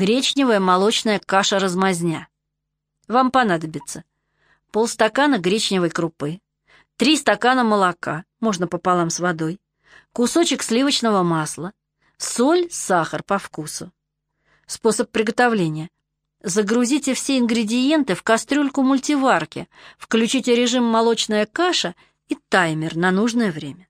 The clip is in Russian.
Гречневая молочная каша-размазня. Вам понадобится полстакана гречневой крупы, три стакана молока, можно пополам с водой, кусочек сливочного масла, соль, сахар по вкусу. Способ приготовления. Загрузите все ингредиенты в кастрюльку мультиварки, включите режим молочная каша и таймер на нужное время.